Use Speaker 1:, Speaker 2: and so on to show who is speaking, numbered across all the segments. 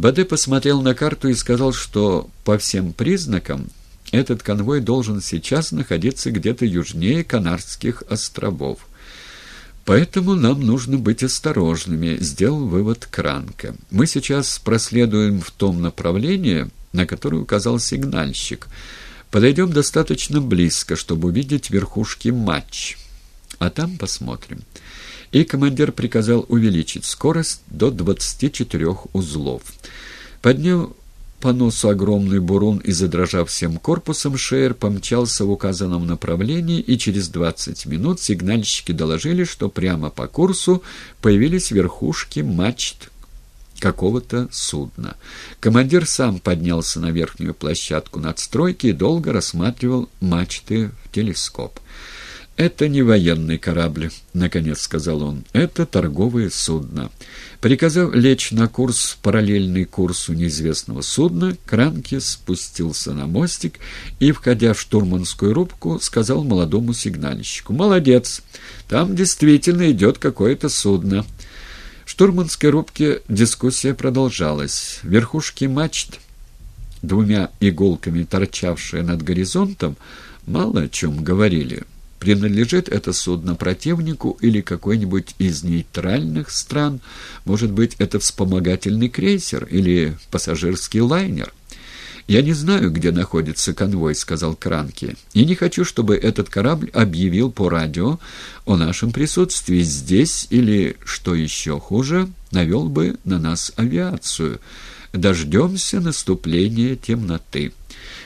Speaker 1: Баде посмотрел на карту и сказал, что по всем признакам этот конвой должен сейчас находиться где-то южнее Канарских островов. Поэтому нам нужно быть осторожными, сделал вывод Кранка. Мы сейчас проследуем в том направлении, на которое указал сигнальщик. Подойдем достаточно близко, чтобы увидеть верхушки матч. А там посмотрим. И командир приказал увеличить скорость до 24 узлов. Подняв по носу огромный бурун и задрожав всем корпусом, Шейер помчался в указанном направлении, и через двадцать минут сигнальщики доложили, что прямо по курсу появились верхушки мачт какого-то судна. Командир сам поднялся на верхнюю площадку надстройки и долго рассматривал мачты в телескоп. «Это не военный корабль», — наконец сказал он. «Это торговое судно». Приказав лечь на курс, параллельный курсу неизвестного судна, Кранки спустился на мостик и, входя в штурманскую рубку, сказал молодому сигнальщику. «Молодец! Там действительно идет какое-то судно». В штурманской рубке дискуссия продолжалась. Верхушки мачт, двумя иголками торчавшие над горизонтом, мало о чем говорили принадлежит это судно противнику или какой-нибудь из нейтральных стран, может быть, это вспомогательный крейсер или пассажирский лайнер. «Я не знаю, где находится конвой», — сказал Кранки, «и не хочу, чтобы этот корабль объявил по радио о нашем присутствии здесь или, что еще хуже, навел бы на нас авиацию. Дождемся наступления темноты».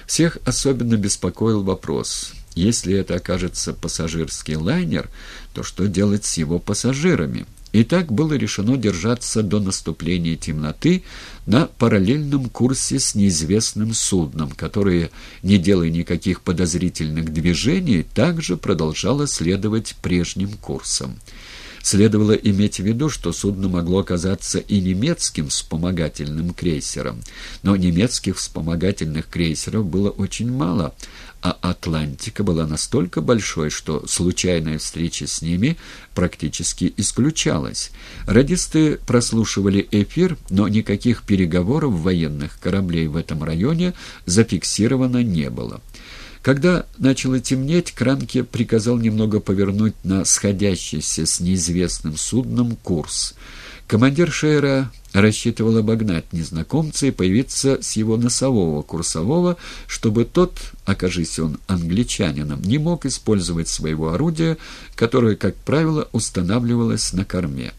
Speaker 1: Всех особенно беспокоил вопрос — если это окажется пассажирский лайнер, то что делать с его пассажирами? И так было решено держаться до наступления темноты на параллельном курсе с неизвестным судном, которое, не делая никаких подозрительных движений, также продолжало следовать прежним курсом. Следовало иметь в виду, что судно могло оказаться и немецким вспомогательным крейсером, но немецких вспомогательных крейсеров было очень мало, а Атлантика была настолько большой, что случайная встреча с ними практически исключалась. Радисты прослушивали эфир, но никаких переговоров военных кораблей в этом районе зафиксировано не было. Когда начало темнеть, Кранке приказал немного повернуть на сходящийся с неизвестным судном курс. Командир Шейра рассчитывал обогнать незнакомца и появиться с его носового курсового, чтобы тот, окажись он англичанином, не мог использовать своего орудия, которое, как правило, устанавливалось на корме.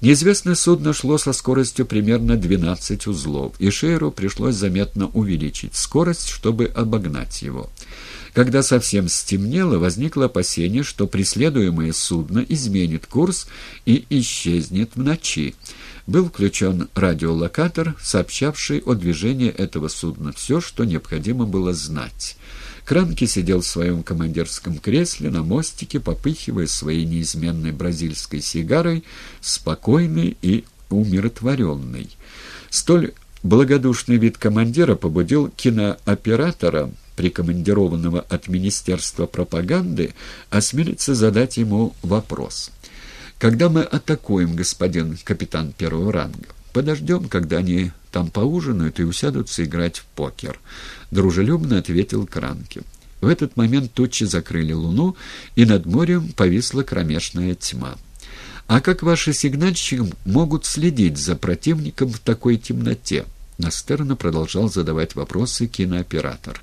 Speaker 1: Неизвестное судно шло со скоростью примерно 12 узлов, и Шейру пришлось заметно увеличить скорость, чтобы обогнать его. Когда совсем стемнело, возникло опасение, что преследуемое судно изменит курс и исчезнет в ночи. Был включен радиолокатор, сообщавший о движении этого судна все, что необходимо было знать. Кранки сидел в своем командирском кресле на мостике, попыхивая своей неизменной бразильской сигарой, спокойный и умиротворенный. Столь благодушный вид командира побудил кинооператора, прикомандированного от Министерства пропаганды, осмелиться задать ему вопрос. «Когда мы атакуем, господин капитан первого ранга?» «Подождем, когда они там поужинают и усядутся играть в покер», — дружелюбно ответил Кранки. В этот момент тучи закрыли луну, и над морем повисла кромешная тьма. «А как ваши сигнальщики могут следить за противником в такой темноте?» Настерно продолжал задавать вопросы кинооператор.